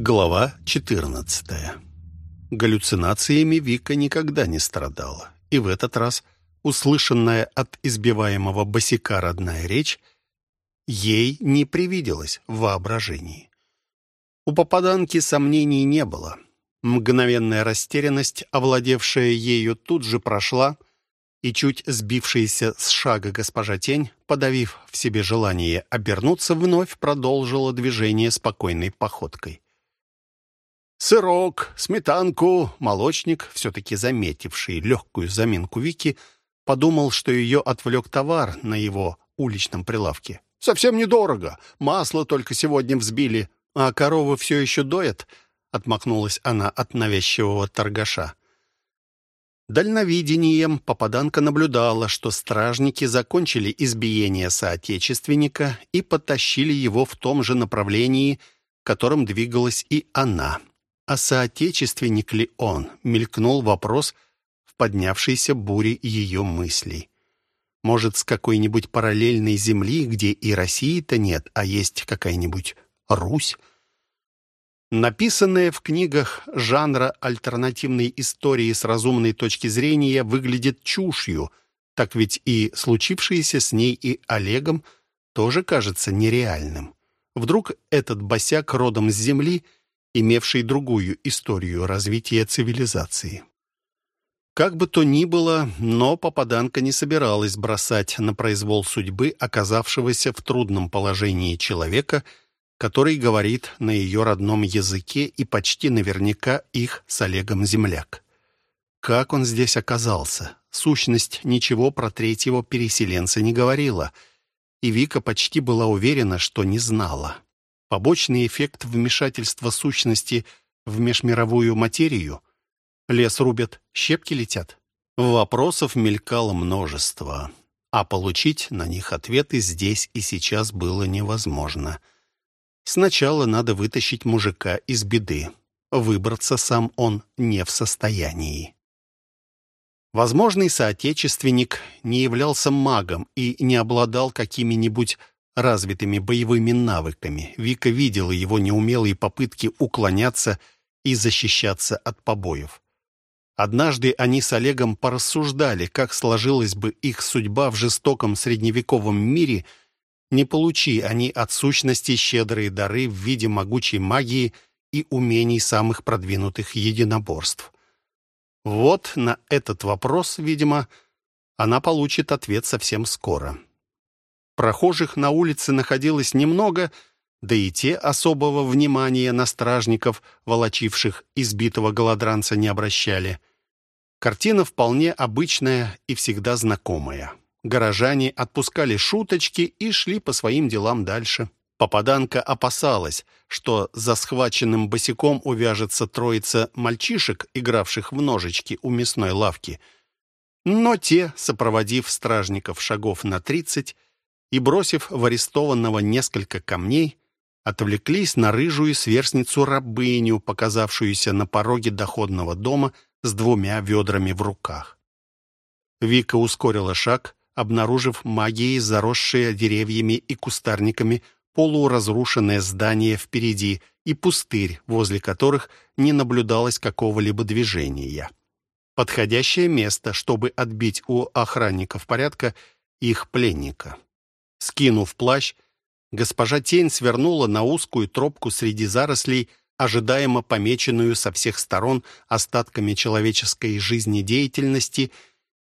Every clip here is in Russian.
Глава 14. Галлюцинациями Вика никогда не страдала, и в этот раз услышанная от избиваемого босика родная речь ей не привиделась в воображении. У попаданки сомнений не было. Мгновенная растерянность, овладевшая ею, тут же прошла, и чуть сбившаяся с шага госпожа Тень, подавив в себе желание обернуться, вновь продолжила движение спокойной походкой. Сырок, сметанку, молочник, все-таки заметивший легкую заминку Вики, подумал, что ее отвлек товар на его уличном прилавке. «Совсем недорого. Масло только сегодня взбили, а коровы все еще доят», — отмахнулась она от навязчивого торгаша. Дальновидением попаданка наблюдала, что стражники закончили избиение соотечественника и потащили его в том же направлении, которым двигалась и она. А соотечественник ли он? Мелькнул вопрос в поднявшейся буре ее мыслей. Может, с какой-нибудь параллельной земли, где и России-то нет, а есть какая-нибудь Русь? Написанное в книгах жанра альтернативной истории с разумной точки зрения выглядит чушью, так ведь и случившееся с ней и Олегом тоже кажется нереальным. Вдруг этот босяк родом с Земли, имевший другую историю развития цивилизации. Как бы то ни было, но попаданка не собиралась бросать на произвол судьбы оказавшегося в трудном положении человека – который говорит на ее родном языке и почти наверняка их с Олегом земляк. Как он здесь оказался? Сущность ничего про третьего переселенца не говорила, и Вика почти была уверена, что не знала. Побочный эффект вмешательства сущности в межмировую материю? Лес рубят, щепки летят? Вопросов мелькало множество, а получить на них ответы здесь и сейчас было невозможно — Сначала надо вытащить мужика из беды. Выбраться сам он не в состоянии. Возможный соотечественник не являлся магом и не обладал какими-нибудь развитыми боевыми навыками. Вика видела его неумелые попытки уклоняться и защищаться от побоев. Однажды они с Олегом порассуждали, как сложилась бы их судьба в жестоком средневековом мире – не получи они от сущности щедрые дары в виде могучей магии и умений самых продвинутых единоборств. Вот на этот вопрос, видимо, она получит ответ совсем скоро. Прохожих на улице находилось немного, да и те особого внимания на стражников, волочивших избитого голодранца, не обращали. Картина вполне обычная и всегда знакомая. Горожане отпускали шуточки и шли по своим делам дальше. Попаданка опасалась, что за схваченным босиком увяжется троица мальчишек, игравших в ножички у мясной лавки. Но те, сопроводив стражников шагов на тридцать и бросив в арестованного несколько камней, отвлеклись на рыжую сверстницу-рабыню, показавшуюся на пороге доходного дома с двумя ведрами в руках. Вика ускорила шаг, обнаружив магией заросшие деревьями и кустарниками полуразрушенное здание впереди и пустырь, возле которых не наблюдалось какого-либо движения. Подходящее место, чтобы отбить у охранников порядка их пленника. Скинув плащ, госпожа Тень свернула на узкую тропку среди зарослей, ожидаемо помеченную со всех сторон остатками человеческой жизнедеятельности,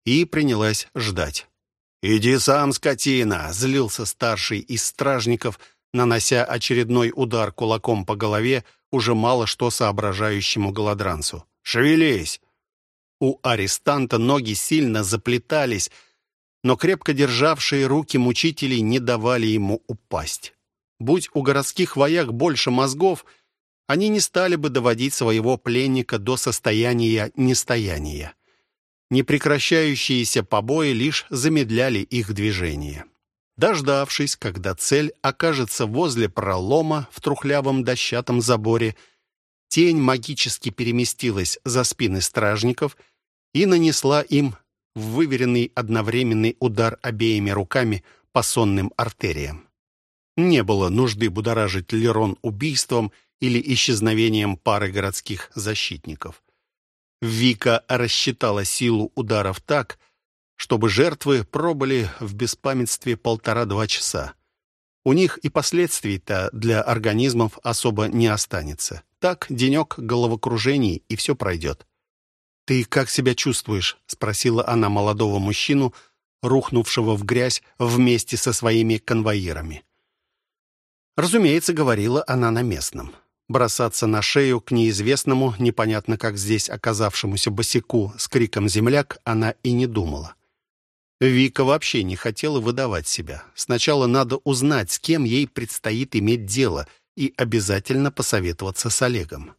и принялась ждать. «Иди сам, скотина!» — злился старший из стражников, нанося очередной удар кулаком по голове уже мало что соображающему голодранцу. «Шевелись!» У арестанта ноги сильно заплетались, но крепко державшие руки мучителей не давали ему упасть. Будь у городских вояк больше мозгов, они не стали бы доводить своего пленника до состояния нестояния. Непрекращающиеся побои лишь замедляли их движение. Дождавшись, когда цель окажется возле пролома в трухлявом дощатом заборе, тень магически переместилась за спины стражников и нанесла им выверенный одновременный удар обеими руками по сонным артериям. Не было нужды будоражить Лерон убийством или исчезновением пары городских защитников. Вика рассчитала силу ударов так, чтобы жертвы пробыли в беспамятстве полтора-два часа. У них и последствий-то для организмов особо не останется. Так, денек головокружений, и все пройдет. «Ты как себя чувствуешь?» — спросила она молодого мужчину, рухнувшего в грязь вместе со своими конвоирами. Разумеется, говорила она на местном. Бросаться на шею к неизвестному, непонятно как здесь оказавшемуся босику с криком «Земляк» она и не думала. Вика вообще не хотела выдавать себя. Сначала надо узнать, с кем ей предстоит иметь дело, и обязательно посоветоваться с Олегом.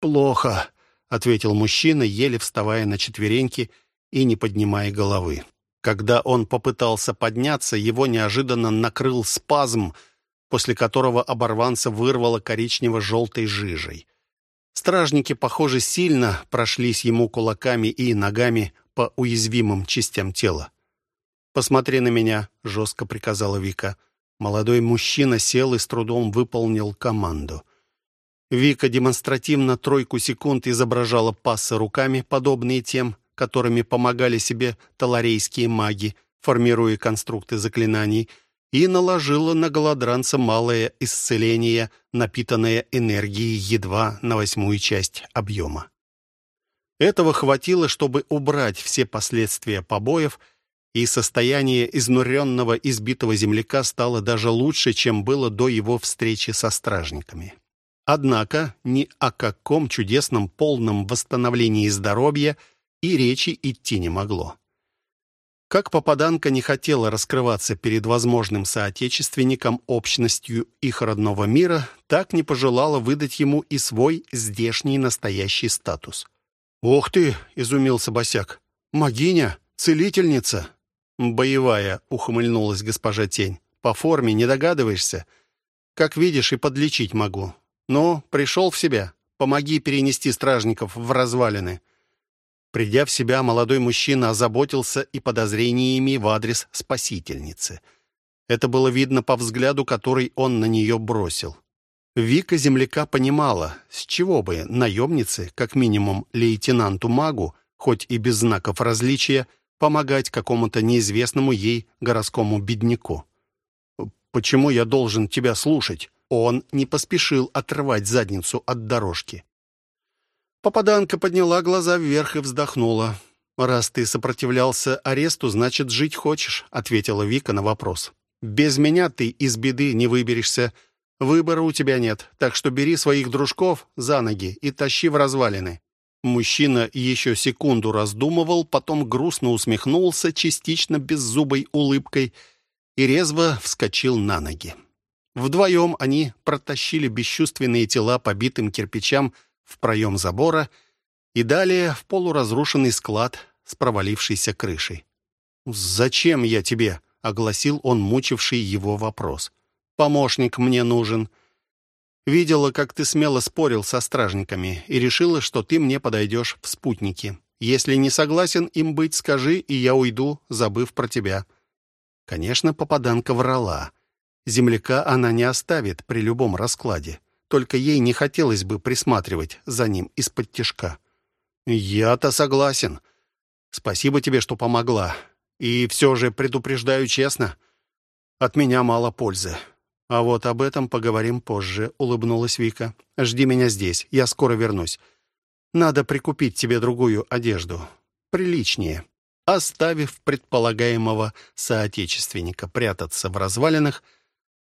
«Плохо», — ответил мужчина, еле вставая на четвереньки и не поднимая головы. Когда он попытался подняться, его неожиданно накрыл спазм, после которого оборванца вырвало коричнево-желтой жижей. Стражники, похоже, сильно прошлись ему кулаками и ногами по уязвимым частям тела. «Посмотри на меня», — жестко приказала Вика. Молодой мужчина сел и с трудом выполнил команду. Вика демонстративно тройку секунд изображала пассы руками, подобные тем, которыми помогали себе таларейские маги, формируя конструкты заклинаний, и наложила на голодранца малое исцеление, напитанное энергией едва на восьмую часть объема. Этого хватило, чтобы убрать все последствия побоев, и состояние изнуренного избитого земляка стало даже лучше, чем было до его встречи со стражниками. Однако ни о каком чудесном полном восстановлении здоровья и речи идти не могло. Как попаданка не хотела раскрываться перед возможным соотечественником общностью их родного мира, так не пожелала выдать ему и свой здешний настоящий статус. «Ох ты!» — изумился босяк. «Магиня? Целительница?» «Боевая», — ухмыльнулась госпожа Тень. «По форме не догадываешься? Как видишь, и подлечить могу. Ну, пришел в себя? Помоги перенести стражников в развалины». Придя в себя, молодой мужчина озаботился и подозрениями в адрес спасительницы. Это было видно по взгляду, который он на нее бросил. Вика земляка понимала, с чего бы наемнице, как минимум лейтенанту-магу, хоть и без знаков различия, помогать какому-то неизвестному ей городскому бедняку. «Почему я должен тебя слушать?» Он не поспешил отрывать задницу от дорожки. Попаданка подняла глаза вверх и вздохнула. «Раз ты сопротивлялся аресту, значит, жить хочешь», — ответила Вика на вопрос. «Без меня ты из беды не выберешься. Выбора у тебя нет, так что бери своих дружков за ноги и тащи в развалины». Мужчина еще секунду раздумывал, потом грустно усмехнулся, частично беззубой улыбкой, и резво вскочил на ноги. Вдвоем они протащили бесчувственные тела по битым кирпичам в проем забора и далее в полуразрушенный склад с провалившейся крышей. «Зачем я тебе?» — огласил он мучивший его вопрос. «Помощник мне нужен. Видела, как ты смело спорил со стражниками и решила, что ты мне подойдешь в спутники. Если не согласен им быть, скажи, и я уйду, забыв про тебя». Конечно, попаданка врала. Земляка она не оставит при любом раскладе. Только ей не хотелось бы присматривать за ним из-под тишка. «Я-то согласен. Спасибо тебе, что помогла. И все же предупреждаю честно, от меня мало пользы. «А вот об этом поговорим позже», — улыбнулась Вика. «Жди меня здесь, я скоро вернусь. Надо прикупить тебе другую одежду. Приличнее». Оставив предполагаемого соотечественника прятаться в развалинах,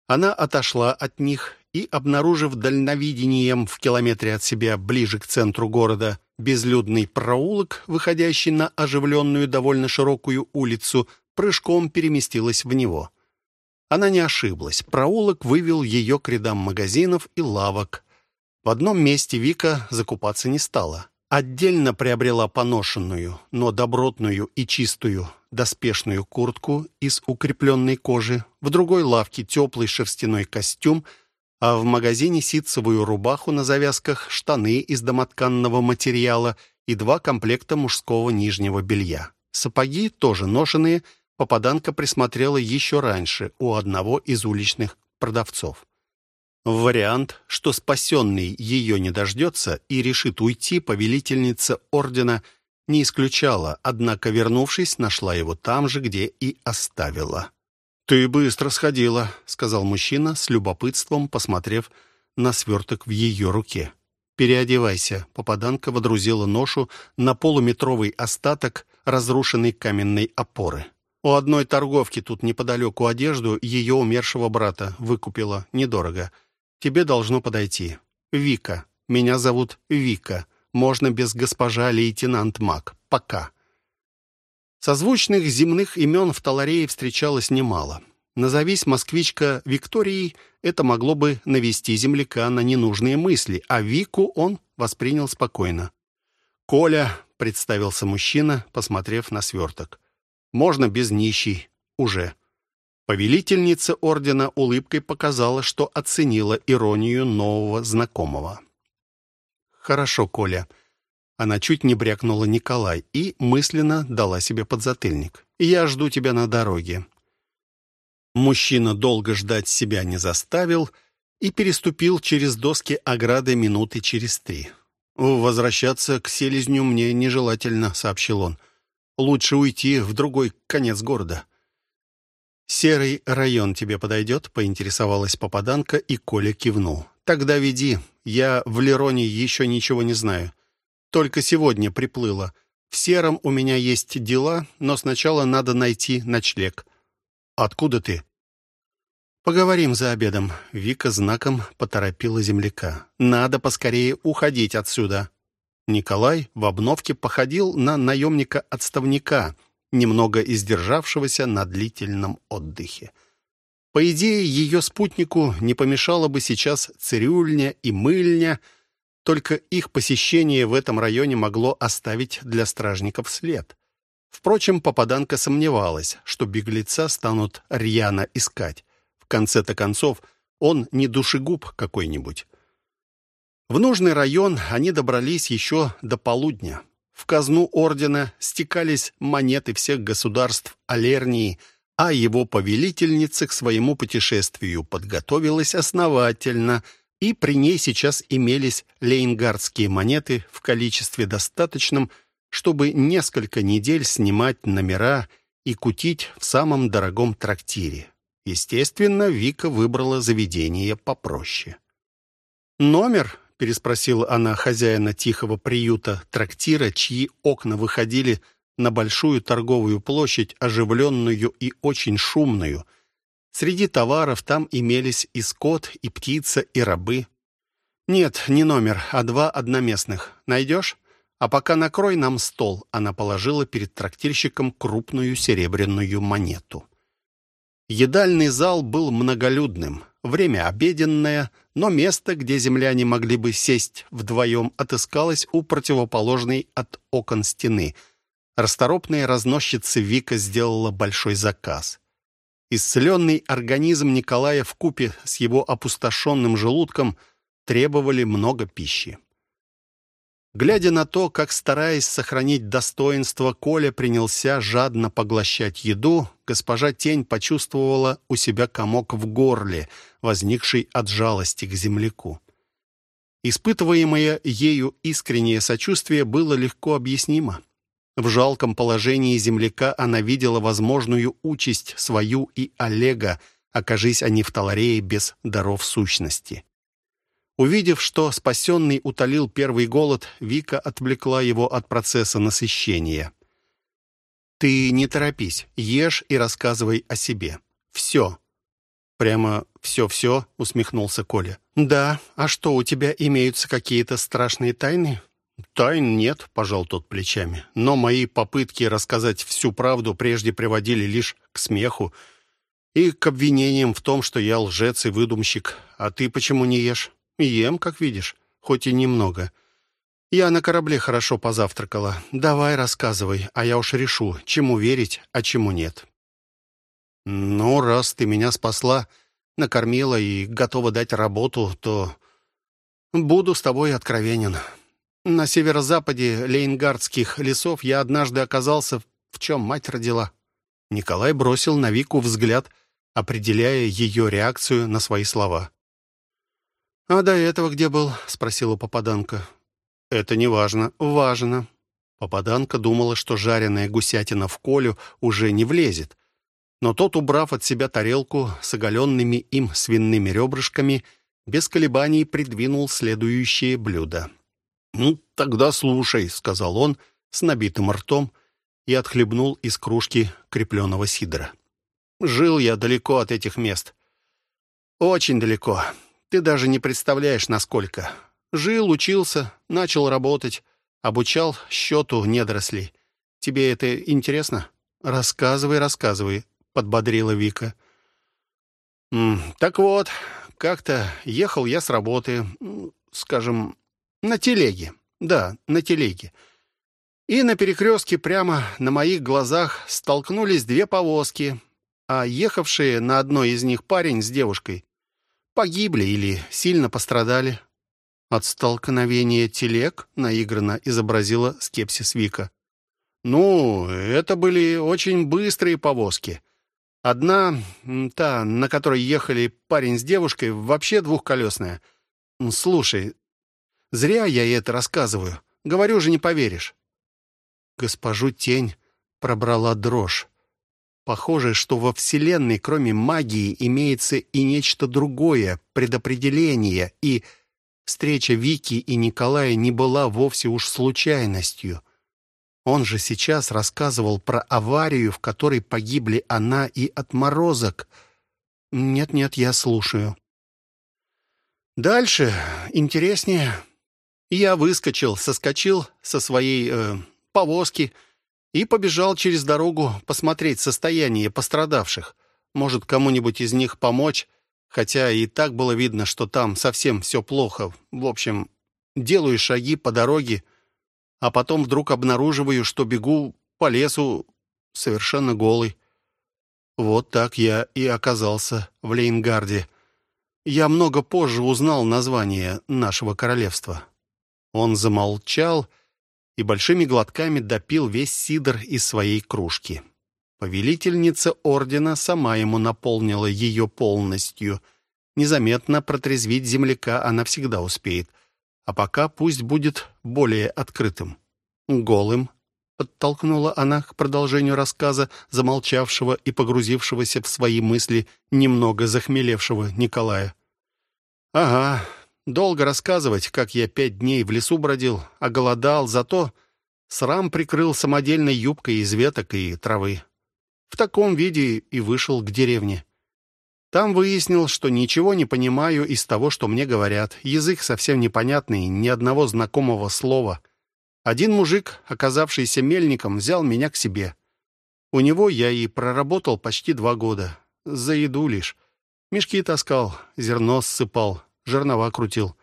она отошла от них и, обнаружив дальновидением в километре от себя ближе к центру города безлюдный проулок, выходящий на оживленную довольно широкую улицу, прыжком переместилась в него. Она не ошиблась. Проулок вывел ее к рядам магазинов и лавок. В одном месте Вика закупаться не стала. Отдельно приобрела поношенную, но добротную и чистую доспешную куртку из укрепленной кожи, в другой лавке теплый шерстяной костюм, а в магазине ситцевую рубаху на завязках, штаны из домотканного материала и два комплекта мужского нижнего белья. Сапоги, тоже ношеные, попаданка присмотрела еще раньше у одного из уличных продавцов. Вариант, что спасенный ее не дождется и решит уйти, повелительница ордена не исключала, однако, вернувшись, нашла его там же, где и оставила. «Ты быстро сходила», — сказал мужчина с любопытством, посмотрев на сверток в ее руке. «Переодевайся», — попаданка водрузила ношу на полуметровый остаток разрушенной каменной опоры. «У одной торговки тут неподалеку одежду ее умершего брата выкупила. Недорого. Тебе должно подойти. Вика. Меня зовут Вика. Можно без госпожа лейтенант Мак. Пока». Созвучных земных имен в Таларее встречалось немало. Назовись москвичка Викторией, это могло бы навести земляка на ненужные мысли, а Вику он воспринял спокойно. «Коля», — представился мужчина, посмотрев на сверток. «Можно без нищий. Уже». Повелительница ордена улыбкой показала, что оценила иронию нового знакомого. «Хорошо, Коля». Она чуть не брякнула Николай и мысленно дала себе подзатыльник. «Я жду тебя на дороге. Мужчина долго ждать себя не заставил и переступил через доски ограды минуты через три. «Возвращаться к селезню мне нежелательно», — сообщил он. «Лучше уйти в другой конец города». «Серый район тебе подойдет?» — поинтересовалась попаданка, и Коля кивнул. «Тогда веди. Я в Лероне еще ничего не знаю. Только сегодня приплыла. В Сером у меня есть дела, но сначала надо найти ночлег». «Откуда ты?» «Поговорим за обедом». Вика знаком поторопила земляка. «Надо поскорее уходить отсюда». Николай в обновке походил на наемника-отставника, немного издержавшегося на длительном отдыхе. По идее, ее спутнику не помешало бы сейчас цирюльня и мыльня, только их посещение в этом районе могло оставить для стражников след. Впрочем, попаданка сомневалась, что беглеца станут рьяно искать. В конце-то концов, он не душегуб какой-нибудь. В нужный район они добрались еще до полудня. В казну ордена стекались монеты всех государств Алернии, а его повелительница к своему путешествию подготовилась основательно, и при ней сейчас имелись лейнгардские монеты в количестве достаточном, чтобы несколько недель снимать номера и кутить в самом дорогом трактире. Естественно, Вика выбрала заведение попроще. «Номер?» — переспросила она хозяина тихого приюта, трактира, чьи окна выходили на большую торговую площадь, оживленную и очень шумную. Среди товаров там имелись и скот, и птица, и рабы. «Нет, не номер, а два одноместных. Найдешь? А пока накрой нам стол», — она положила перед трактирщиком крупную серебряную монету. Едальный зал был многолюдным. Время обеденное, но место, где земляне могли бы сесть вдвоем, отыскалось у противоположной от окон стены. Расторопная разносчица Вика сделала большой заказ. Исцеленный организм Николая в купе с его опустошенным желудком требовали много пищи. Глядя на то, как, стараясь сохранить достоинство, Коля принялся жадно поглощать еду, госпожа Тень почувствовала у себя комок в горле, возникший от жалости к земляку. Испытываемое ею искреннее сочувствие было легко объяснимо. В жалком положении земляка она видела возможную участь свою и Олега, окажись они в Таларее без даров сущности. Увидев, что спасенный утолил первый голод, Вика отвлекла его от процесса насыщения. «Ты не торопись, ешь и рассказывай о себе. Все». «Прямо все-все?» — усмехнулся Коля. «Да, а что, у тебя имеются какие-то страшные тайны?» «Тайн нет», — пожал тот плечами. «Но мои попытки рассказать всю правду прежде приводили лишь к смеху и к обвинениям в том, что я лжец и выдумщик. А ты почему не ешь?» «Ем, как видишь, хоть и немного. Я на корабле хорошо позавтракала. Давай рассказывай, а я уж решу, чему верить, а чему нет». «Ну, раз ты меня спасла, накормила и готова дать работу, то буду с тобой откровенен. На северо-западе Лейнгардских лесов я однажды оказался, в чем мать родила». Николай бросил на Вику взгляд, определяя ее реакцию на свои слова. «А до этого где был?» — спросила попаданка. «Это не важно. Важно». Попаданка думала, что жареная гусятина в Колю уже не влезет. Но тот, убрав от себя тарелку с оголенными им свиными ребрышками, без колебаний придвинул следующее блюдо. «Ну, тогда слушай», — сказал он с набитым ртом и отхлебнул из кружки крепленого сидра. «Жил я далеко от этих мест. Очень далеко. Ты даже не представляешь, насколько. Жил, учился, начал работать, обучал счету недорослей. Тебе это интересно? Рассказывай, рассказывай», — подбодрила Вика. «Так вот, как-то ехал я с работы, скажем, на телеге. Да, на телеге. И на перекрестке прямо на моих глазах столкнулись две повозки, а ехавшие на одной из них парень с девушкой погибли или сильно пострадали. От столкновения телег наигранно изобразила скепсис Вика. Ну, это были очень быстрые повозки. Одна, та, на которой ехали парень с девушкой, вообще двухколесная. Слушай, зря я это рассказываю. Говорю же, не поверишь. Госпожу Тень пробрала дрожь. Похоже, что во Вселенной, кроме магии, имеется и нечто другое, предопределение, и встреча Вики и Николая не была вовсе уж случайностью. Он же сейчас рассказывал про аварию, в которой погибли она и отморозок. Нет-нет, я слушаю. Дальше интереснее. Я выскочил, соскочил со своей э, повозки и побежал через дорогу посмотреть состояние пострадавших. Может, кому-нибудь из них помочь, хотя и так было видно, что там совсем все плохо. В общем, делаю шаги по дороге, а потом вдруг обнаруживаю, что бегу по лесу совершенно голый. Вот так я и оказался в Лейнгарде. Я много позже узнал название нашего королевства. Он замолчал и большими глотками допил весь сидр из своей кружки. Повелительница ордена сама ему наполнила ее полностью. Незаметно протрезвить земляка она всегда успеет — а пока пусть будет более открытым. Голым, подтолкнула она к продолжению рассказа замолчавшего и погрузившегося в свои мысли немного захмелевшего Николая. «Ага, долго рассказывать, как я пять дней в лесу бродил, а голодал, зато срам прикрыл самодельной юбкой из веток и травы. В таком виде и вышел к деревне. Там выяснил, что ничего не понимаю из того, что мне говорят. Язык совсем непонятный, ни одного знакомого слова. Один мужик, оказавшийся мельником, взял меня к себе. У него я и проработал почти два года. За еду лишь. Мешки таскал, зерно ссыпал, жернова крутил.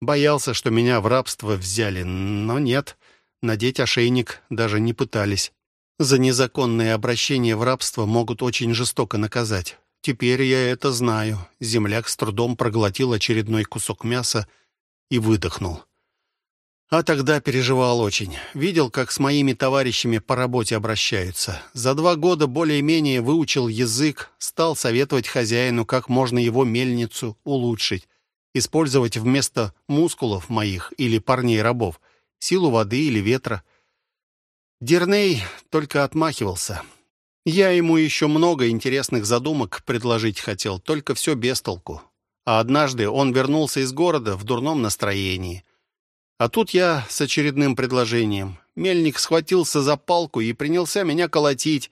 Боялся, что меня в рабство взяли, но нет. Надеть ошейник даже не пытались. За незаконное обращение в рабство могут очень жестоко наказать. Теперь я это знаю. Земляк с трудом проглотил очередной кусок мяса и выдохнул. А тогда переживал очень. Видел, как с моими товарищами по работе обращаются. За два года более-менее выучил язык, стал советовать хозяину, как можно его мельницу улучшить. Использовать вместо мускулов моих или парней-рабов силу воды или ветра. Дерней только отмахивался. Я ему еще много интересных задумок предложить хотел, только все без толку. А однажды он вернулся из города в дурном настроении. А тут я с очередным предложением. Мельник схватился за палку и принялся меня колотить.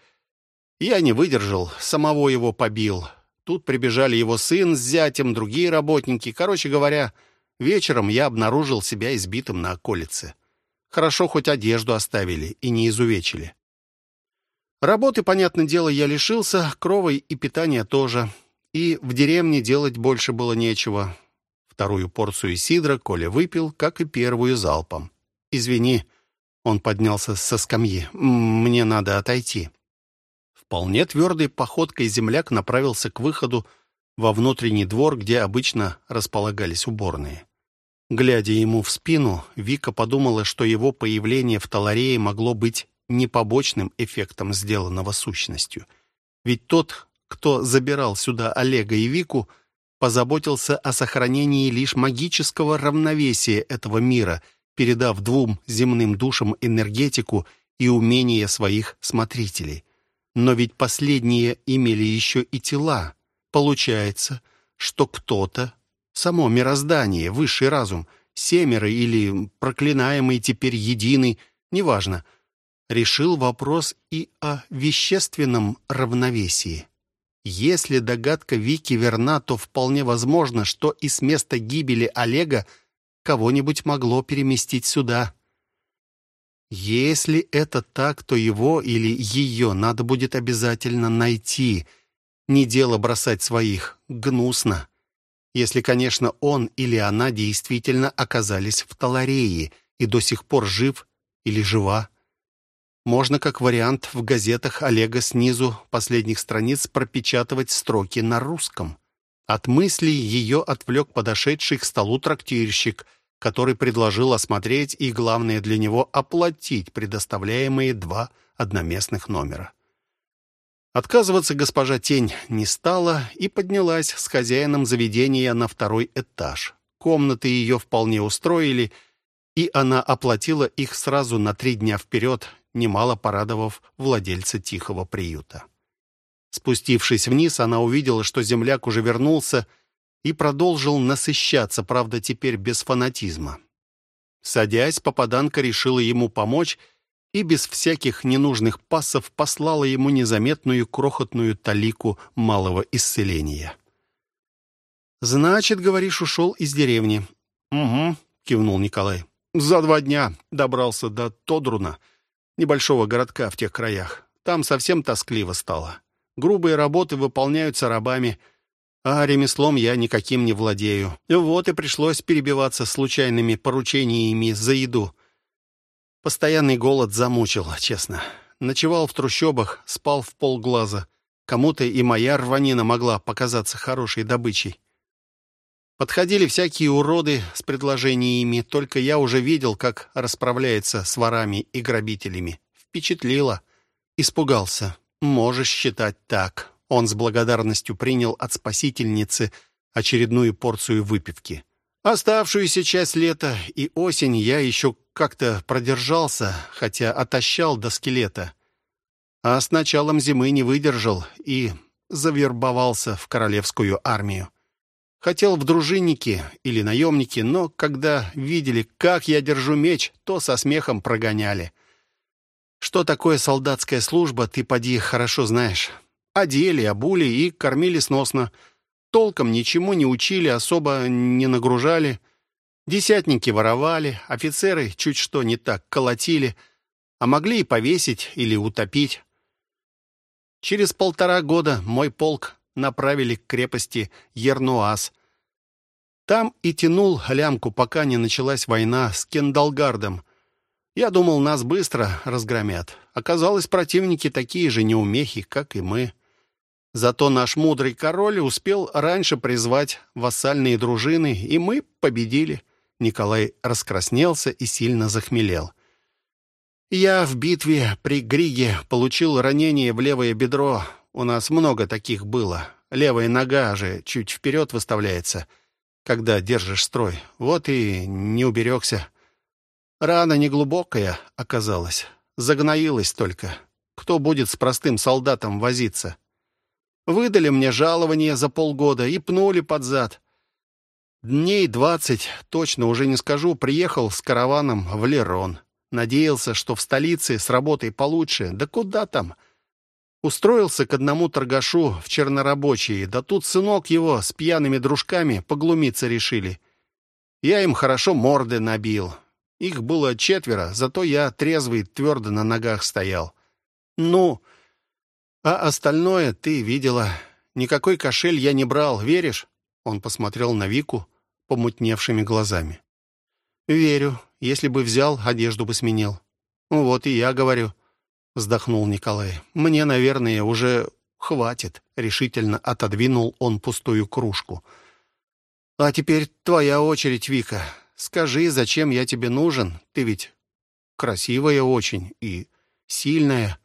Я не выдержал, самого его побил. Тут прибежали его сын с зятем, другие работники. Короче говоря, вечером я обнаружил себя избитым на околице. Хорошо, хоть одежду оставили и не изувечили. Работы, понятное дело, я лишился, кровой и питания тоже. И в деревне делать больше было нечего. Вторую порцию сидра Коля выпил, как и первую залпом. «Извини», — он поднялся со скамьи, — «мне надо отойти». Вполне твердой походкой земляк направился к выходу во внутренний двор, где обычно располагались уборные. Глядя ему в спину, Вика подумала, что его появление в Таларее могло быть не побочным эффектом сделанного сущностью. Ведь тот, кто забирал сюда Олега и Вику, позаботился о сохранении лишь магического равновесия этого мира, передав двум земным душам энергетику и умения своих смотрителей. Но ведь последние имели еще и тела. Получается, что кто-то, само мироздание, высший разум, семеро или проклинаемый теперь единый, неважно, решил вопрос и о вещественном равновесии. Если догадка Вики верна, то вполне возможно, что и с места гибели Олега кого-нибудь могло переместить сюда. Если это так, то его или ее надо будет обязательно найти. Не дело бросать своих. Гнусно. Если, конечно, он или она действительно оказались в Таларее и до сих пор жив или жива. Можно, как вариант, в газетах Олега снизу последних страниц пропечатывать строки на русском. От мыслей ее отвлек подошедший к столу трактирщик, который предложил осмотреть и, главное для него, оплатить предоставляемые два одноместных номера. Отказываться госпожа Тень не стала и поднялась с хозяином заведения на второй этаж. Комнаты ее вполне устроили, и она оплатила их сразу на три дня вперед, немало порадовав владельца тихого приюта. Спустившись вниз, она увидела, что земляк уже вернулся и продолжил насыщаться, правда, теперь без фанатизма. Садясь, попаданка решила ему помочь и без всяких ненужных пассов послала ему незаметную крохотную талику малого исцеления. «Значит, говоришь, ушел из деревни?» «Угу», — кивнул Николай. «За два дня добрался до Тодруна, небольшого городка в тех краях. Там совсем тоскливо стало. Грубые работы выполняются рабами, а ремеслом я никаким не владею. Вот и пришлось перебиваться случайными поручениями за еду. Постоянный голод замучил, честно. Ночевал в трущобах, спал в полглаза. Кому-то и моя рванина могла показаться хорошей добычей. Подходили всякие уроды с предложениями, только я уже видел, как расправляется с ворами и грабителями. Впечатлило. Испугался. Можешь считать так. Он с благодарностью принял от спасительницы очередную порцию выпивки. Оставшуюся часть лета и осень я еще как-то продержался, хотя отощал до скелета. А с началом зимы не выдержал и завербовался в королевскую армию. Хотел в дружинники или наемники, но когда видели, как я держу меч, то со смехом прогоняли. Что такое солдатская служба, ты поди хорошо знаешь. Одели, обули и кормили сносно. Толком ничему не учили, особо не нагружали. Десятники воровали, офицеры чуть что не так колотили, а могли и повесить или утопить. Через полтора года мой полк направили к крепости Ернуаз. Там и тянул лямку, пока не началась война с Кендалгардом. Я думал, нас быстро разгромят. Оказалось, противники такие же неумехи, как и мы. Зато наш мудрый король успел раньше призвать вассальные дружины, и мы победили. Николай раскраснелся и сильно захмелел. Я в битве при Григе получил ранение в левое бедро. У нас много таких было. Левая нога же чуть вперед выставляется, когда держишь строй. Вот и не уберегся. Рана неглубокая оказалась. Загноилась только. Кто будет с простым солдатом возиться? Выдали мне жалование за полгода и пнули под зад. Дней двадцать, точно уже не скажу, приехал с караваном в Лерон. Надеялся, что в столице с работой получше. Да куда там? Устроился к одному торгашу в чернорабочие, да тут сынок его с пьяными дружками поглумиться решили. Я им хорошо морды набил. Их было четверо, зато я трезвый, твердо на ногах стоял. Ну, а остальное ты видела. Никакой кошель я не брал, веришь? Он посмотрел на Вику помутневшими глазами. «Верю. Если бы взял, одежду бы сменил». «Вот и я говорю», — вздохнул Николай. «Мне, наверное, уже хватит», — решительно отодвинул он пустую кружку. «А теперь твоя очередь, Вика. Скажи, зачем я тебе нужен? Ты ведь красивая очень и сильная.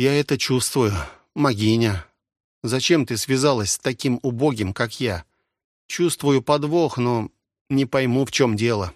Я это чувствую, могиня. Зачем ты связалась с таким убогим, как я?» Чувствую подвох, но не пойму, в чем дело.